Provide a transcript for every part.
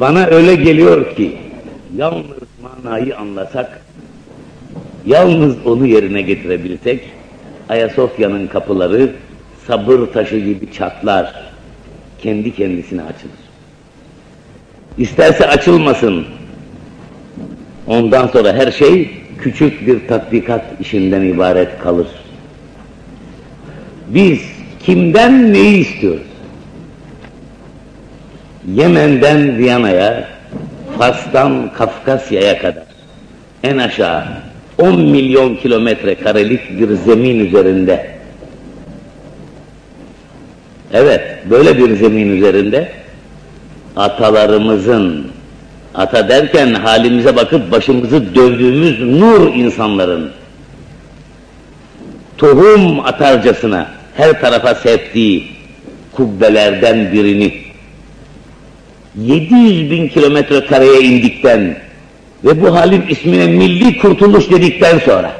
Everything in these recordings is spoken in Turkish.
Bana öyle geliyor ki yalnız manayı anlasak, yalnız onu yerine getirebilsek, Ayasofya'nın kapıları sabır taşı gibi çatlar, kendi kendisine açılır. İsterse açılmasın, ondan sonra her şey küçük bir tatbikat işinden ibaret kalır. Biz kimden neyi istiyoruz? Yemen'den Viyana'ya, Fas'tan Kafkasya'ya kadar. En aşağı 10 milyon kilometre karelik bir zemin üzerinde. Evet böyle bir zemin üzerinde atalarımızın ata derken halimize bakıp başımızı dövdüğümüz nur insanların tohum atarcasına her tarafa septiği kubbelerden birini 700 bin kilometre kareye indikten ve bu halin ismine milli kurtuluş dedikten sonra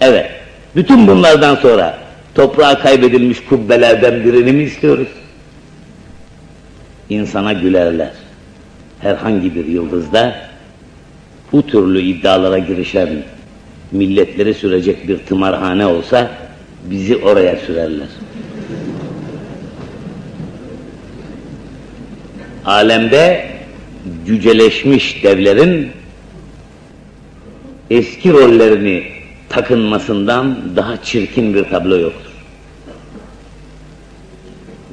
evet bütün bunlardan sonra toprağa kaybedilmiş kubbelerden birini mi istiyoruz? İnsana gülerler. Herhangi bir yıldızda bu türlü iddialara girişen milletleri sürecek bir tımarhane olsa bizi oraya sürerler. Alemde cüceleşmiş devlerin eski rollerini takınmasından daha çirkin bir tablo yoktur.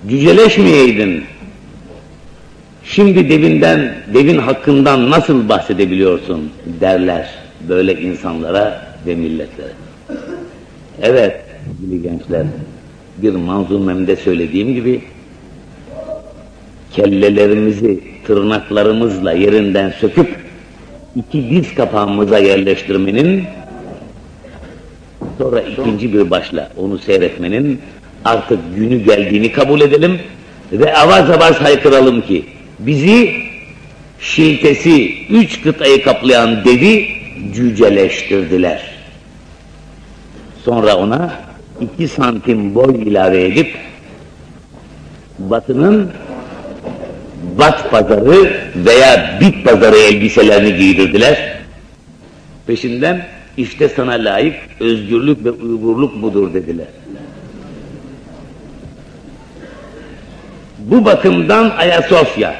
Cüceleşmeyeydin, şimdi devinden, devin hakkından nasıl bahsedebiliyorsun derler böyle insanlara ve milletlere. Evet sevgili gençler, bir manzumemde söylediğim gibi kellelerimizi tırnaklarımızla yerinden söküp iki diz kapağımıza yerleştirmenin sonra ikinci bir başla onu seyretmenin artık günü geldiğini kabul edelim ve avaz avaz haykıralım ki bizi şiltesi üç kıtayı kaplayan devi cüceleştirdiler. Sonra ona iki santim boy ilave edip batının bat pazarı veya bit pazarı elbiselerini giydirdiler. Peşinden işte sana layık özgürlük ve uygurluk budur dediler. Bu bakımdan Ayasofya.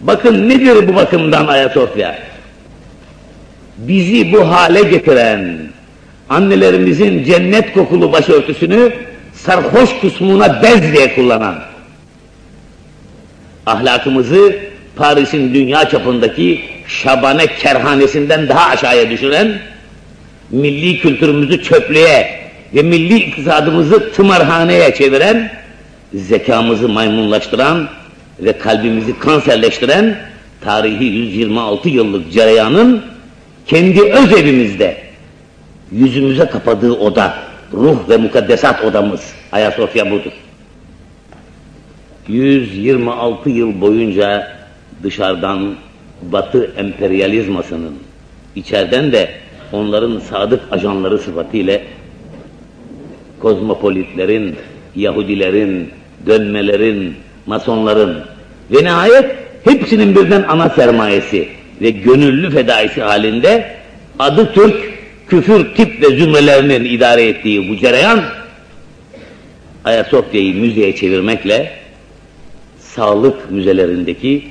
Bakın nedir bu bakımdan Ayasofya? Bizi bu hale getiren annelerimizin cennet kokulu başörtüsünü sarhoş kusmuna bez diye kullanan ahlakımızı Paris'in dünya çapındaki şabane kerhanesinden daha aşağıya düşüren, milli kültürümüzü çöplüğe ve milli iktisadımızı tımarhaneye çeviren, zekamızı maymunlaştıran ve kalbimizi kanserleştiren tarihi 126 yıllık cereyanın kendi öz evimizde yüzümüze kapadığı oda, ruh ve mukaddesat odamız Ayasofya budur. 126 yıl boyunca dışarıdan Batı emperyalizmasının, içeriden de onların sadık ajanları sıfatıyla kozmopolitlerin, Yahudilerin, dönmelerin, masonların ve nihayet hepsinin birden ana sermayesi ve gönüllü fedaisi halinde adı Türk küfür tip ve zümrelerinin idare ettiği bu cereyan Ayasofya'yı müzeye çevirmekle sağlık müzelerindeki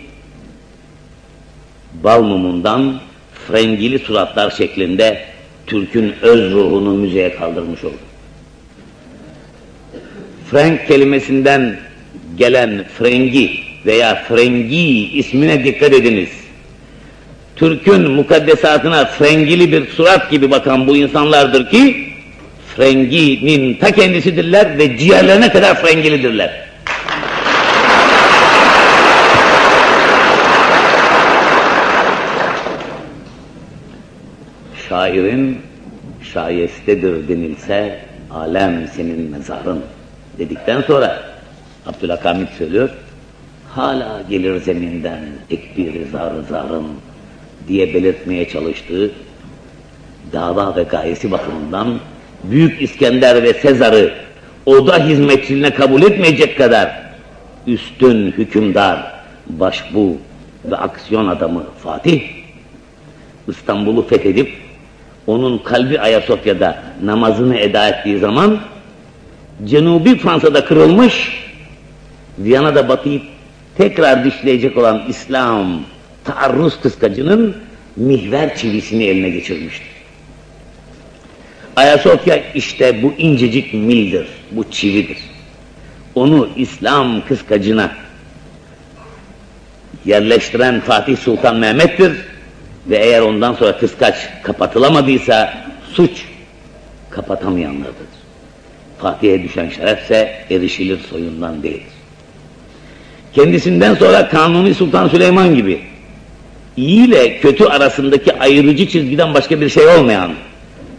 bal mumundan frengili suratlar şeklinde Türk'ün öz ruhunu müzeye kaldırmış oldu. Frank kelimesinden gelen frengi veya frengi ismine dikkat ediniz. Türk'ün mukaddesatına frengili bir surat gibi bakan bu insanlardır ki frenginin ta kendisidirler ve ciğerlerine kadar frengilidirler. Şairin şayestedir denilse alem senin mezarın dedikten sonra Abdülhakamit söylüyor hala gelir zeminden ekbir zar zarın diye belirtmeye çalıştığı dava ve gayesi bakımından Büyük İskender ve Sezar'ı oda hizmetçiliğine kabul etmeyecek kadar üstün hükümdar, başbu ve aksiyon adamı Fatih, İstanbul'u fethedip onun kalbi Ayasofya'da namazını eda ettiği zaman Cenubi Fransa'da kırılmış, Viyana'da batıyı tekrar dişleyecek olan İslam taarruz kıskacının mihver çivisini eline geçirmiştir. Ayasofya işte bu incecik mildir, bu çividir. Onu İslam kıskacına yerleştiren Fatih Sultan Mehmet'tir ve eğer ondan sonra kıskaç kapatılamadıysa suç kapatamayanlardır. Fatih'e düşen şerefse erişilir soyundan değildir. Kendisinden sonra Kanuni Sultan Süleyman gibi iyi ile kötü arasındaki ayırıcı çizgiden başka bir şey olmayan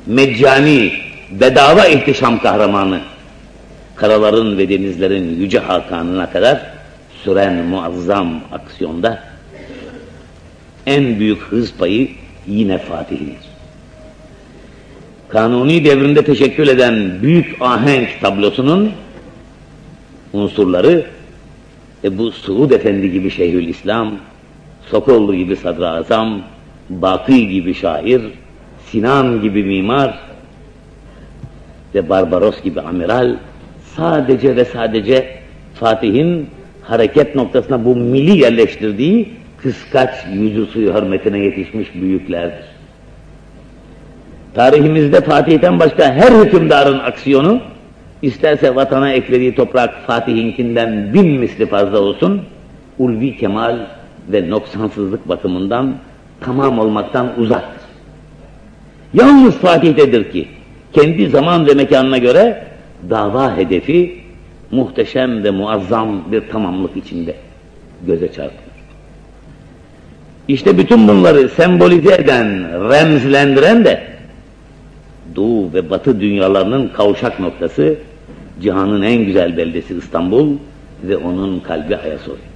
meccani, bedava ihtişam kahramanı karaların ve denizlerin yüce hakanına kadar süren muazzam aksiyonda en büyük hız payı yine Fatih'indir. Kanuni devrinde teşekkül eden büyük ahenk tablosunun unsurları Ebu Suud Efendi gibi Şeyhülislam, Sokollu gibi Sadrazam, Bakı gibi şair, Sinan gibi mimar ve Barbaros gibi amiral sadece ve sadece Fatih'in hareket noktasına bu mili yerleştirdiği kıskaç yüzü suyu hürmetine yetişmiş büyüklerdir. Tarihimizde Fatih'ten başka her hükümdarın aksiyonu, isterse vatana eklediği toprak Fatih'inkinden bin misli fazla olsun, ulvi kemal ve noksansızlık bakımından tamam olmaktan uzaktır. Yalnız Fatih'tedir ki, kendi zaman ve mekanına göre dava hedefi muhteşem ve muazzam bir tamamlık içinde göze çarpıyor. İşte bütün bunları sembolize eden, remzlendiren de Doğu ve Batı dünyalarının kavuşak noktası cihanın en güzel beldesi İstanbul ve onun kalbi Ayasofya.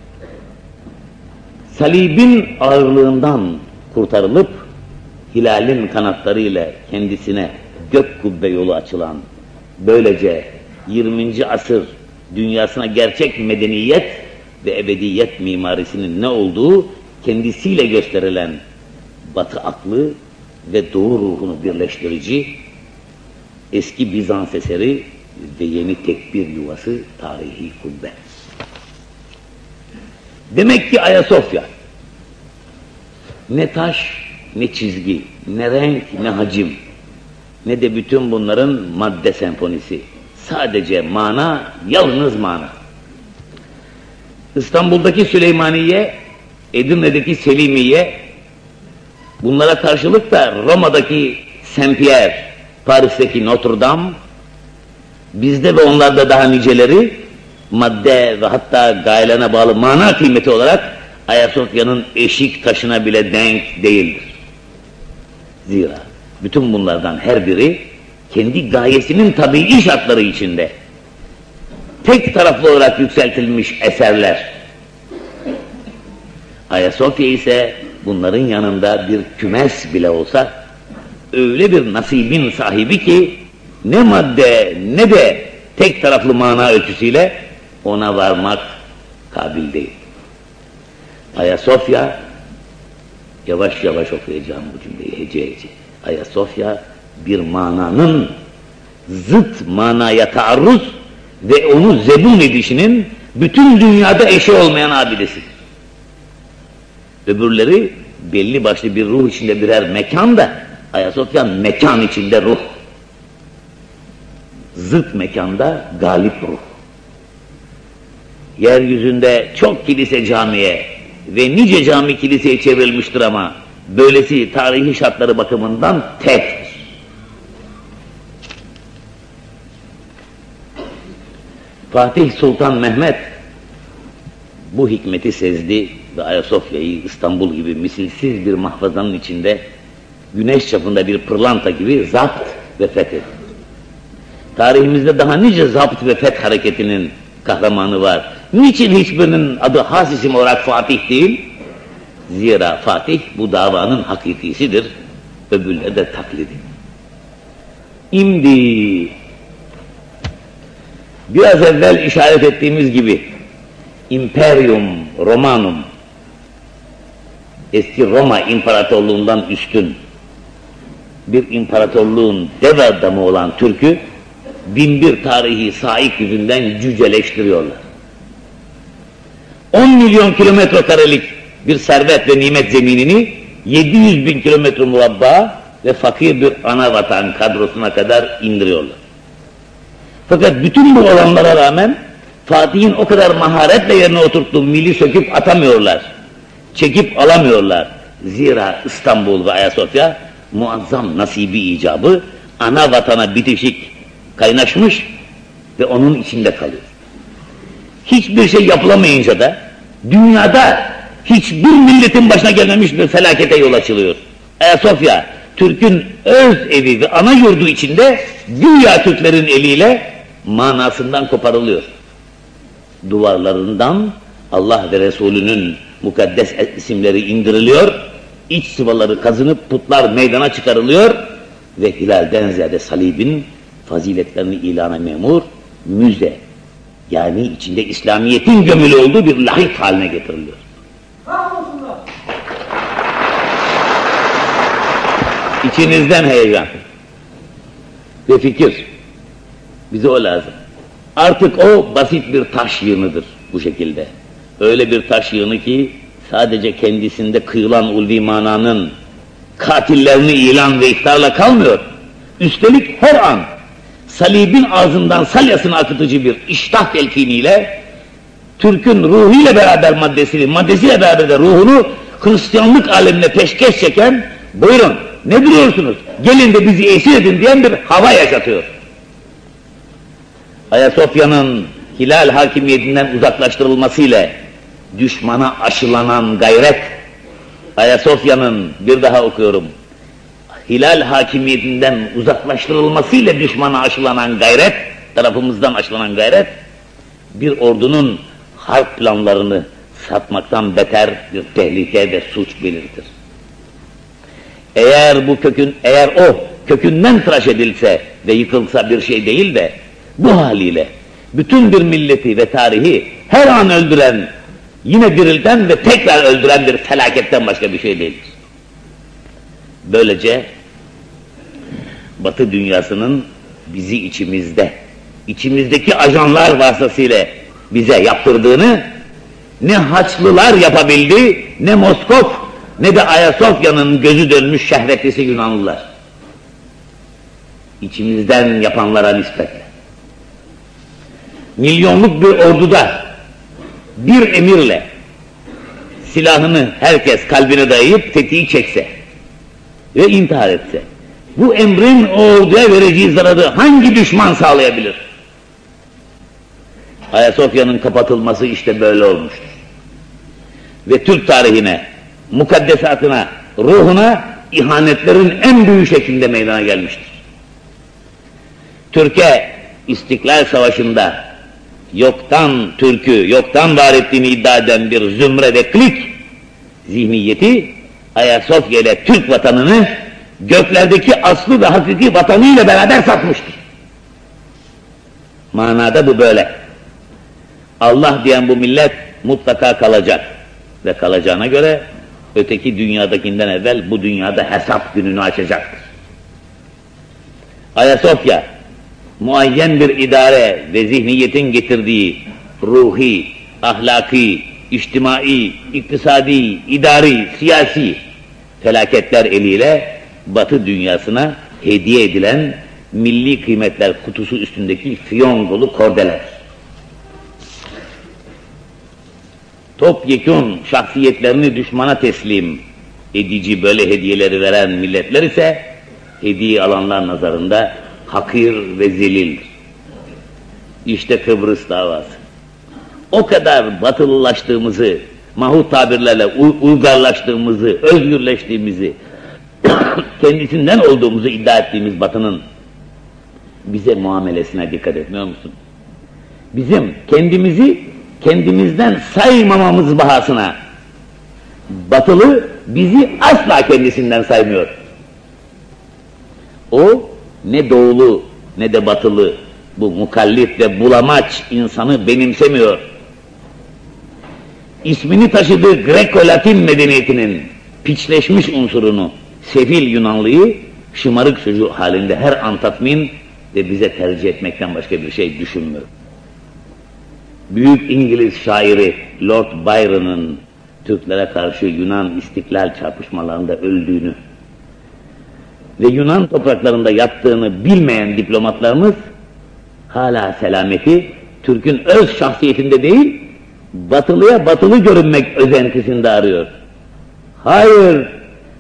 Salibin ağırlığından kurtarılıp hilalin kanatlarıyla kendisine gök kubbe yolu açılan böylece 20. asır dünyasına gerçek medeniyet ve ebediyet mimarisinin ne olduğu kendisiyle gösterilen batı aklı ve doğu ruhunu birleştirici eski Bizans eseri ve yeni tekbir yuvası tarihi kubbe. Demek ki Ayasofya ne taş, ne çizgi, ne renk, ne hacim, ne de bütün bunların madde senfonisi. Sadece mana, yalnız mana. İstanbul'daki Süleymaniye, Edirne'deki Selimiye, bunlara karşılık da Roma'daki Saint Pierre, Paris'teki Notre Dame, bizde ve onlarda daha niceleri, madde ve hatta gayelerine bağlı mana kıymeti olarak Ayasofya'nın eşik taşına bile denk değildir. Zira bütün bunlardan her biri kendi gayesinin tabii şartları içinde tek taraflı olarak yükseltilmiş eserler. Ayasofya ise bunların yanında bir kümes bile olsa öyle bir nasibin sahibi ki ne madde ne de tek taraflı mana ölçüsüyle ona varmak kabil değil. Ayasofya yavaş yavaş okuyacağım bu cümleyi hece hece. Ayasofya bir mananın zıt manaya taarruz ve onu zebun edişinin bütün dünyada eşi olmayan abidesidir. Öbürleri belli başlı bir ruh içinde birer mekan da Ayasofya mekan içinde ruh. Zıt mekanda galip ruh. Yeryüzünde çok kilise camiye ve nice cami kiliseye çevrilmiştir ama böylesi tarihi şartları bakımından tektir. Fatih Sultan Mehmet bu hikmeti sezdi ve Ayasofya'yı İstanbul gibi misilsiz bir mahfazanın içinde güneş çapında bir pırlanta gibi zapt ve fethetti. Tarihimizde daha nice zapt ve feth hareketinin kahramanı var. Niçin hiçbirinin adı has isim olarak Fatih değil? Zira Fatih bu davanın hakikisidir, öbürleri de taklidi. İmdi biraz evvel işaret ettiğimiz gibi Imperium Romanum eski Roma İmparatorluğundan üstün bir imparatorluğun dev adamı olan Türk'ü binbir tarihi saik yüzünden cüceleştiriyorlar. 10 milyon kilometre karelik bir servet ve nimet zeminini 700 bin kilometre murabba ve fakir bir ana vatan kadrosuna kadar indiriyorlar. Fakat bütün bu olanlara rağmen Fatih'in o kadar maharetle yerine oturttuğu mili söküp atamıyorlar. Çekip alamıyorlar. Zira İstanbul ve Ayasofya muazzam nasibi icabı ana vatana bitişik kaynaşmış ve onun içinde kalıyor. Hiçbir şey yapılamayınca da dünyada hiçbir milletin başına gelmemiş bir felakete yol açılıyor. Ayasofya, Türk'ün öz evi ve ana yurdu içinde dünya Türklerin eliyle manasından koparılıyor. Duvarlarından Allah ve Resulünün mukaddes isimleri indiriliyor, iç sıvaları kazınıp putlar meydana çıkarılıyor ve hilalden ziyade salibin faziletlerini ilana memur, müze, yani içinde İslamiyet'in gömülü olduğu bir lahit haline getiriliyor. İçinizden heyecan ve fikir. Bize o lazım. Artık o basit bir taş yığınıdır bu şekilde. Öyle bir taş yığını ki sadece kendisinde kıyılan ulvi mananın katillerini ilan ve iftarla kalmıyor. Üstelik her an salibin ağzından salyasını akıtıcı bir iştah telkiniyle Türk'ün ruhuyla beraber maddesini, maddesiyle beraber de ruhunu Hristiyanlık alemine peşkeş çeken buyurun ne duruyorsunuz gelin de bizi esir edin diyen bir hava yaşatıyor. Ayasofya'nın hilal hakimiyetinden uzaklaştırılmasıyla düşmana aşılanan gayret Ayasofya'nın bir daha okuyorum hilal hakimiyetinden uzaklaştırılmasıyla düşmana aşılanan gayret tarafımızdan aşılanan gayret bir ordunun harp planlarını satmaktan beter bir tehlike ve suç belirtir. Eğer bu kökün, eğer o kökünden tıraş edilse ve yıkılsa bir şey değil de bu haliyle bütün bir milleti ve tarihi her an öldüren, yine dirilten ve tekrar öldüren bir felaketten başka bir şey değildir. Böylece Batı dünyasının bizi içimizde, içimizdeki ajanlar vasıtasıyla bize yaptırdığını ne Haçlılar yapabildi, ne Moskov, ne de Ayasofya'nın gözü dönmüş şehvetlisi Yunanlılar. İçimizden yapanlara nispetle. Milyonluk bir orduda bir emirle silahını herkes kalbine dayayıp tetiği çekse ve intihar etse, bu emrin o orduya vereceği zararı hangi düşman sağlayabilir? Ayasofya'nın kapatılması işte böyle olmuştur. Ve Türk tarihine, mukaddesatına, ruhuna ihanetlerin en büyük şekilde meydana gelmiştir. Türkiye İstiklal Savaşı'nda yoktan Türk'ü, yoktan var ettiğini iddia eden bir zümre ve klik zihniyeti Ayasofya ile Türk vatanını göklerdeki aslı ve hakiki vatanıyla beraber satmıştır. Manada bu böyle. Allah diyen bu millet mutlaka kalacak. Ve kalacağına göre öteki dünyadakinden evvel bu dünyada hesap gününü açacaktır. Ayasofya, muayyen bir idare ve zihniyetin getirdiği ruhi, ahlaki, içtimai, iktisadi, idari, siyasi felaketler eliyle Batı dünyasına hediye edilen milli kıymetler kutusu üstündeki fiyongolu kordeler. Topyekun şahsiyetlerini düşmana teslim edici böyle hediyeleri veren milletler ise hediye alanlar nazarında hakir ve zelildir. İşte Kıbrıs davası. O kadar batılılaştığımızı, mahut tabirlerle uygarlaştığımızı, özgürleştiğimizi, kendisinden olduğumuzu iddia ettiğimiz batının bize muamelesine dikkat etmiyor musun? Bizim kendimizi kendimizden saymamamız bahasına batılı bizi asla kendisinden saymıyor. O ne doğulu ne de batılı bu mukallif ve bulamaç insanı benimsemiyor. İsmini taşıdığı Greko-Latin medeniyetinin piçleşmiş unsurunu, sefil Yunanlıyı şımarık çocuğu halinde her an tatmin ve bize tercih etmekten başka bir şey düşünmüyor. Büyük İngiliz şairi Lord Byron'ın Türklere karşı Yunan istiklal çarpışmalarında öldüğünü ve Yunan topraklarında yattığını bilmeyen diplomatlarımız hala selameti Türk'ün öz şahsiyetinde değil, batılıya batılı görünmek özentisinde arıyor. Hayır,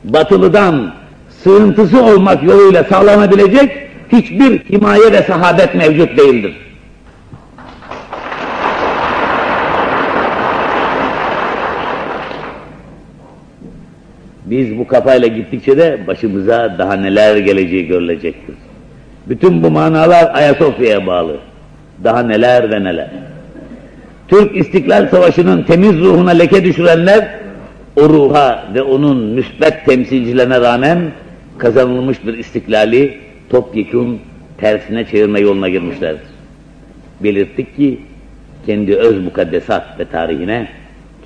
batılıdan sığıntısı olmak yoluyla sağlanabilecek hiçbir himaye ve sahabet mevcut değildir. Biz bu kafayla gittikçe de başımıza daha neler geleceği görülecektir. Bütün bu manalar Ayasofya'ya bağlı. Daha neler ve neler. Türk İstiklal Savaşı'nın temiz ruhuna leke düşürenler, o ruha ve onun müsbet temsilcilerine rağmen kazanılmış bir istiklali topyekun tersine çevirme yoluna girmişlerdir. Belirttik ki kendi öz mukaddesat ve tarihine,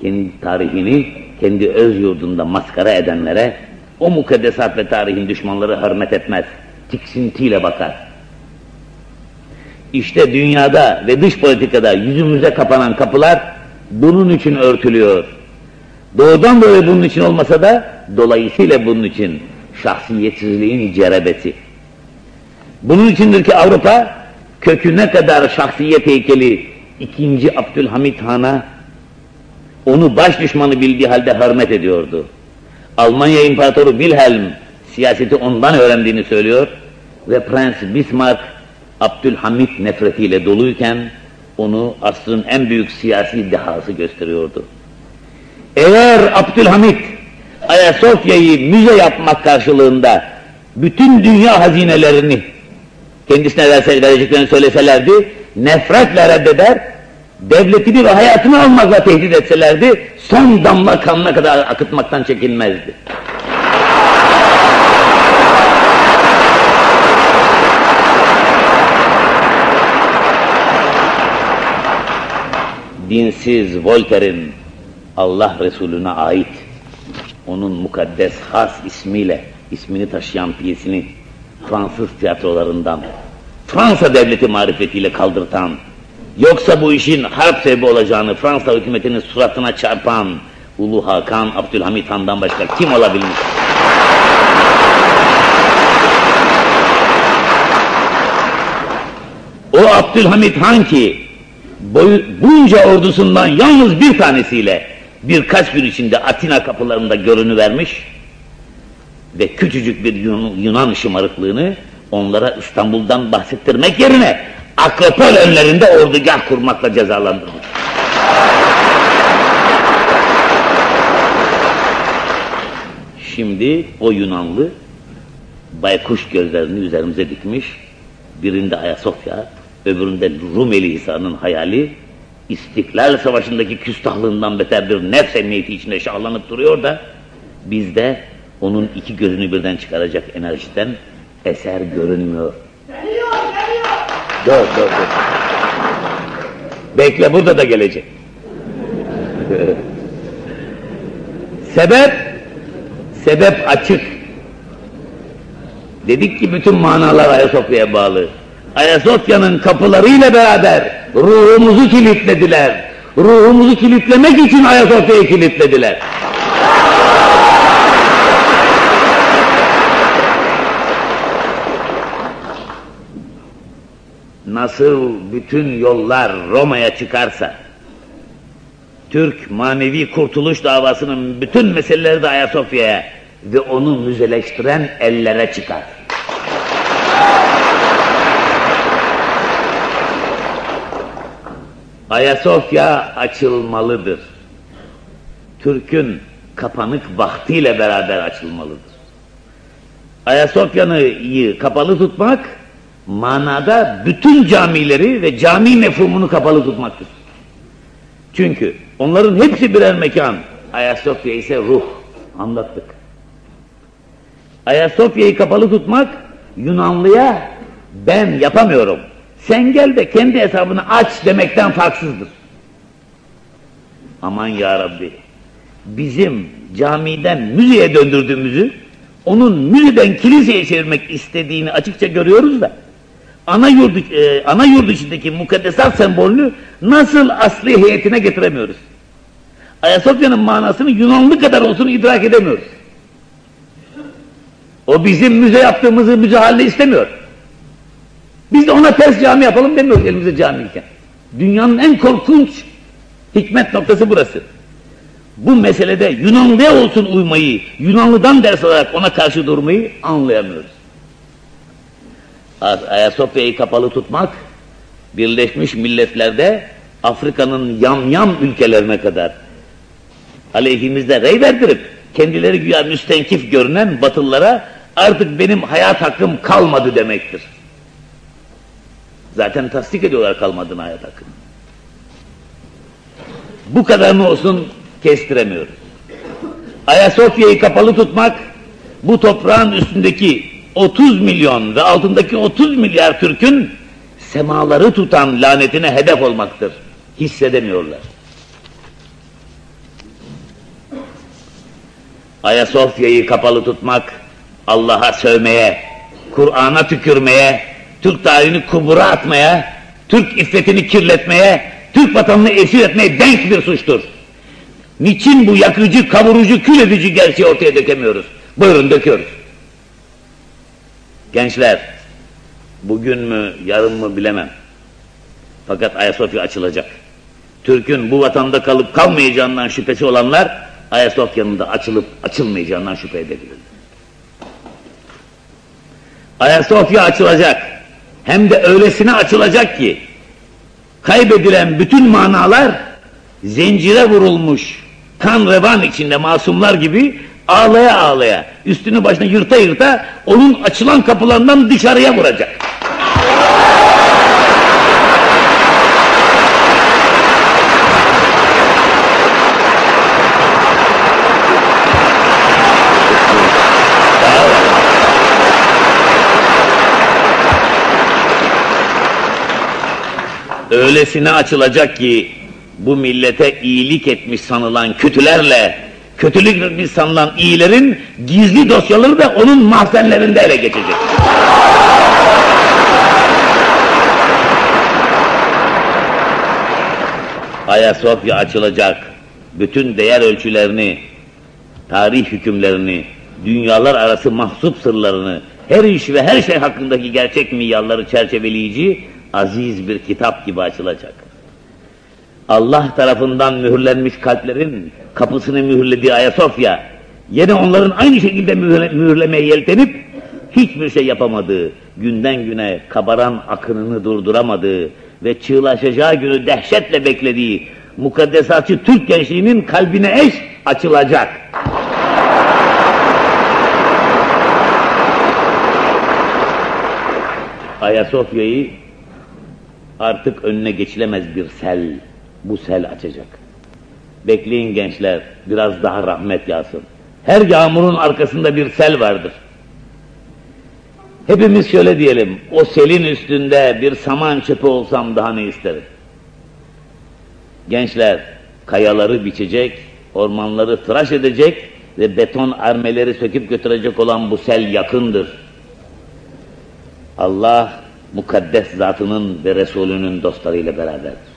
kendi tarihini kendi öz yurdunda maskara edenlere o mukaddesat ve tarihin düşmanları hürmet etmez, tiksintiyle bakar. İşte dünyada ve dış politikada yüzümüze kapanan kapılar bunun için örtülüyor. Doğrudan dolayı bunun için olmasa da dolayısıyla bunun için şahsiyetsizliğin cerebeti. Bunun içindir ki Avrupa köküne kadar şahsiyet heykeli 2. Abdülhamit Han'a onu baş düşmanı bildiği halde hürmet ediyordu. Almanya İmparatoru Wilhelm siyaseti ondan öğrendiğini söylüyor ve Prens Bismarck Abdülhamit nefretiyle doluyken onu asrın en büyük siyasi dehası gösteriyordu. Eğer Abdülhamit Ayasofya'yı müze yapmak karşılığında bütün dünya hazinelerini kendisine verse, vereceklerini söyleselerdi, nefretle reddeder, devletini ve hayatını almakla tehdit etselerdi, son damla kanına kadar akıtmaktan çekinmezdi. Dinsiz Voltaire'in Allah Resulüne ait onun mukaddes has ismiyle ismini taşıyan piyesini Fransız tiyatrolarından Fransa devleti marifetiyle kaldırtan yoksa bu işin harp sebebi olacağını Fransa hükümetinin suratına çarpan Ulu Hakan Abdülhamit Han'dan başka kim olabilmiş? O Abdülhamit Han ki bunca ordusundan yalnız bir tanesiyle birkaç gün içinde Atina kapılarında görünüvermiş ve küçücük bir Yunan şımarıklığını onlara İstanbul'dan bahsettirmek yerine Akropol önlerinde ordugah kurmakla cezalandırmış. Şimdi o Yunanlı baykuş gözlerini üzerimize dikmiş, birinde Ayasofya, öbüründe Rumeli Hisarı'nın hayali, İstiklal Savaşı'ndaki küstahlığından beter bir nefs emniyeti içinde şahlanıp duruyor da, bizde onun iki gözünü birden çıkaracak enerjiden eser görünmüyor. Dur, dur, dur. Bekle, burada da gelecek. sebep, sebep açık. Dedik ki bütün manalar Ayasofya'ya bağlı. Ayasofya'nın kapılarıyla beraber ruhumuzu kilitlediler. Ruhumuzu kilitlemek için Ayasofya'yı kilitlediler. Nasıl bütün yollar Roma'ya çıkarsa, Türk manevi kurtuluş davasının bütün meseleleri de Ayasofya'ya ve onu müzeleştiren ellere çıkar. Ayasofya açılmalıdır. Türk'ün kapanık vaktiyle beraber açılmalıdır. Ayasofya'yı kapalı tutmak, manada bütün camileri ve cami mefhumunu kapalı tutmaktır. Çünkü onların hepsi birer mekan, Ayasofya ise ruh, anlattık. Ayasofya'yı kapalı tutmak, Yunanlıya ben yapamıyorum, sen gel de kendi hesabını aç demekten farksızdır. Aman ya Rabbi, bizim camiden müzeye döndürdüğümüzü, onun müzeden kiliseye çevirmek istediğini açıkça görüyoruz da, ana yurdu, e, ana yurdu içindeki mukaddesat sembolünü nasıl asli heyetine getiremiyoruz? Ayasofya'nın manasını Yunanlı kadar olsun idrak edemiyoruz. O bizim müze yaptığımızı müze haline istemiyor. Biz de ona ters cami yapalım demiyoruz elimizde camiyken. Dünyanın en korkunç hikmet noktası burası. Bu meselede Yunanlıya olsun uymayı, Yunanlıdan ders alarak ona karşı durmayı anlayamıyoruz. Ayasofya'yı kapalı tutmak, Birleşmiş Milletler'de Afrika'nın yamyam ülkelerine kadar aleyhimizde rey verdirip kendileri güya müstenkif görünen batılılara artık benim hayat hakkım kalmadı demektir. Zaten tasdik ediyorlar kalmadığını hayat hakkını. Bu kadarını olsun kestiremiyoruz. Ayasofya'yı kapalı tutmak, bu toprağın üstündeki 30 milyon ve altındaki 30 milyar Türk'ün semaları tutan lanetine hedef olmaktır. Hissedemiyorlar. Ayasofya'yı kapalı tutmak, Allah'a sövmeye, Kur'an'a tükürmeye, Türk tarihini kubura atmaya, Türk iffetini kirletmeye, Türk vatanını esir etmeye denk bir suçtur. Niçin bu yakıcı, kavurucu, kül edici gerçeği ortaya dökemiyoruz? Buyurun döküyoruz. Gençler, bugün mü, yarın mı bilemem. Fakat Ayasofya açılacak. Türk'ün bu vatanda kalıp kalmayacağından şüphesi olanlar, Ayasofya'nın da açılıp açılmayacağından şüphe edebilirler. Ayasofya açılacak. Hem de öylesine açılacak ki, kaybedilen bütün manalar, zincire vurulmuş, kan revan içinde masumlar gibi ağlaya ağlaya, üstünü başına yırta yırta, onun açılan kapılarından dışarıya vuracak. öylesine açılacak ki bu millete iyilik etmiş sanılan kötülerle kötülük sanılan iyilerin gizli dosyaları da onun mahzenlerinde ele geçecek. Ayasofya açılacak. Bütün değer ölçülerini, tarih hükümlerini, dünyalar arası mahsup sırlarını, her iş ve her şey hakkındaki gerçek miyalları çerçeveleyici aziz bir kitap gibi açılacak. Allah tarafından mühürlenmiş kalplerin kapısını mühürlediği Ayasofya, yine onların aynı şekilde mühürle, mühürlemeye yeltenip hiçbir şey yapamadığı, günden güne kabaran akınını durduramadığı ve çığlaşacağı günü dehşetle beklediği mukaddesatçı Türk gençliğinin kalbine eş açılacak. Ayasofya'yı artık önüne geçilemez bir sel, bu sel açacak. Bekleyin gençler, biraz daha rahmet yağsın. Her yağmurun arkasında bir sel vardır. Hepimiz şöyle diyelim, o selin üstünde bir saman çöpü olsam daha ne isterim? Gençler, kayaları biçecek, ormanları tıraş edecek ve beton armeleri söküp götürecek olan bu sel yakındır. Allah mukaddes zatının ve Resulünün dostlarıyla beraberdir.